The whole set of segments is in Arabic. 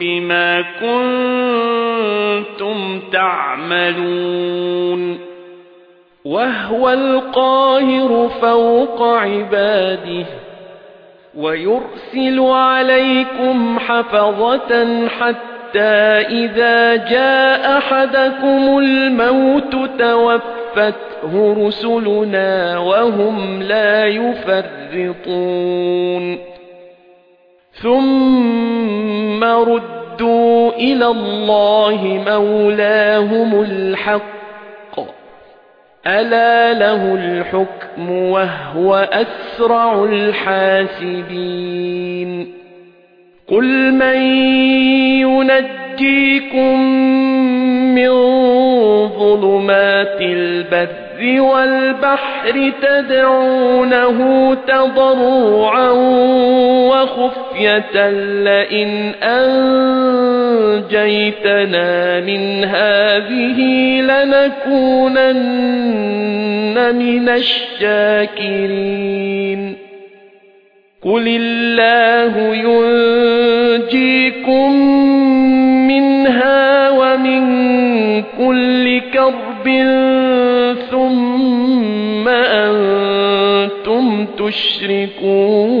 بِمَا كُنتُمْ تَعْمَلُونَ وَهُوَ الْقَاهِرُ فَوْقَ عِبَادِهِ وَيُرْسِلُ عَلَيْكُمْ حَفَظَةً حَتَّى إِذَا جَاءَ أَحَدَكُمُ الْمَوْتُ توفته رسلنا وهم لا يفرطون ثم ردوا إلى الله مولاهم الحق ألا له الحكم وهو أسرع الحاسبين قل من ينجيكم من ظلمات البر والبحر تدعونه تضرعا وخفية لئن أنجيتنا من هذه لنكونن من الشاكرين. قل الله ينجيكم منها ومن كل كرب ثم أنتم تشركون.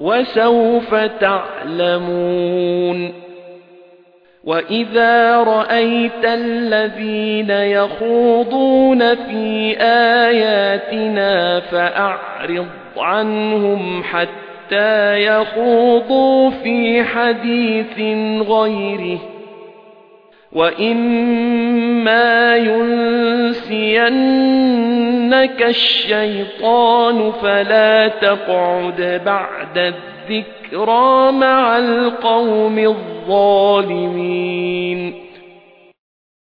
وسوف تعلمون. وَإِذَا رَأَيْتَ الَّذِينَ يَخُوضُونَ فِي آيَاتِنَا فَأَعْرِضْ عَنْهُمْ حَتَّى يَخُوضُوا فِي حَدِيثٍ غَيْرِهِ. وَإِمَّا يُنْسِيَنَّكَ الشَّيْطَانُ فَلَا تَقْعُدْ بَعْدَ الذِّكْرَى مَعَ الْقَوْمِ الظَّالِمِينَ.